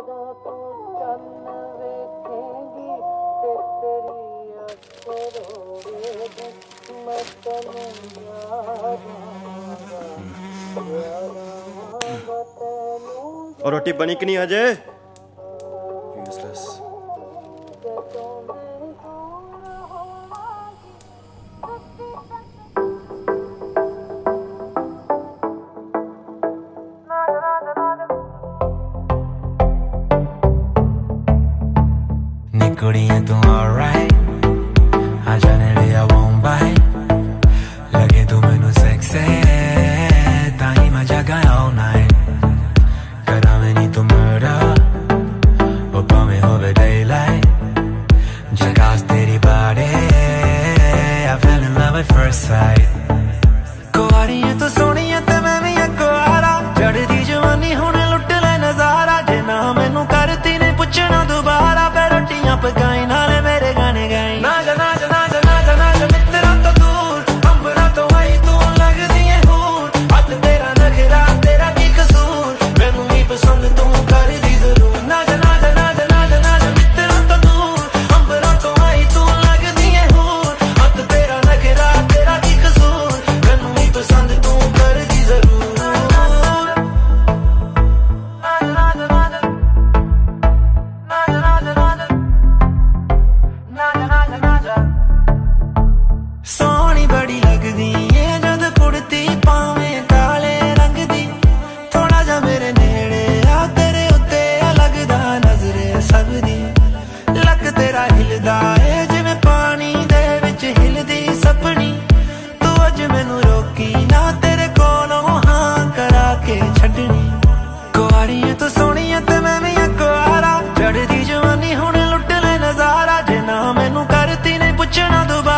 ਜਦੋਂ ਤੂੰ ਚੰਨ ਵੇਖੇਂਗੀ ਤੇ ਤੇਰੀ ਅੱਖ ਰੋਵੇਗੀ ਮੈਂ ਤੈਨੂੰ ਯਾਦ ਆਵਾਂਗਾ ਔਰ ਰੋਟੀ ਬਣੀ ਕਿ ਨਹੀਂ ਅਜੇ कुड़ियाँ तू alright. आ जाने लिया बॉम्बाई लगे तू मैनू सेक्से ताही मज़ा गाया all night. करा मैंने तू murder? वो पामे होवे daylight. जगास तेरी body. I fell in love at first sight. कुआरी जवानी होने लुट ले नज़ारा जे ना मैनू करती ने पुछना ਲੱਗਦੀ ਏ ਜਦ ਕੁੜਤੀ ਪਾਵੇਂ ਕਾਲੇ ਰੰਗ ਦੀ। ਥੋੜਾ ਜਿਹਾ ਮੇਰੇ ਨੇੜੇ ਆ, ਤੇਰੇ ਉੱਤੇ ਆ ਲੱਗਦਾ ਨਜ਼ਰੇ ਸਭ ਦੀ। ਲੱਕ ਤੇਰਾ ਹਿਲਦਾ ਏ, ਜਿਵੇਂ ਪਾਣੀ ਦੇ ਵਿੱਚ ਹਿਲਦੀ ਸਪਣੀ ਤੂੰ ਅੱਜ ਮੈਨੂੰ ਰੋਕੀ ਨਾ, ਤੇਰੇ ਕੋਲੋਂ ਹਾਂ ਕਰਾ ਕੇ ਛੱਡਣੀ। ਕੁਆਰੀ ਤੂੰ ਸੋਹਣੀ ਏ ਤੇ ਮੈਂ ਵੀ ਆ ਕੁਆਰਾ ਚੜਦੀ ਜਵਾਨੀ ਹੁਣ ਲੁੱਟ ਲੈ ਨਜ਼ਾਰਾ, ਜੇ ਨਾ ਮੈਨੂੰ ਕਰਤੀ ਨਹੀਂ ਪੁੱਛਣਾ ਦੁਬਾਰਾ।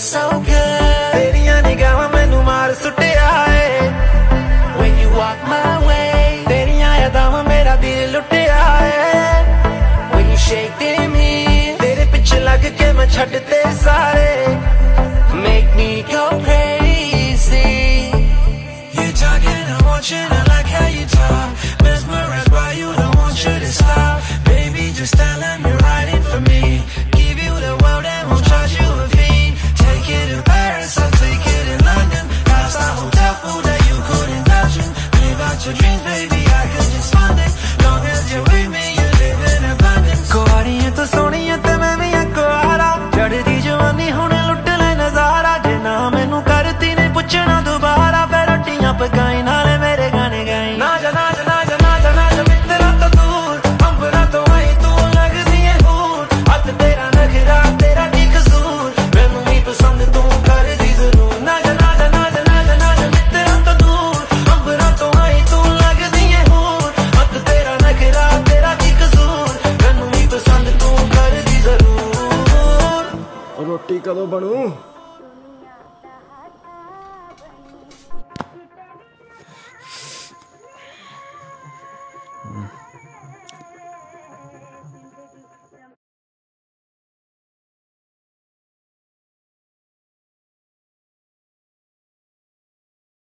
so ਰੋਟੀ ਕਦੋਂ ਬਣੂ?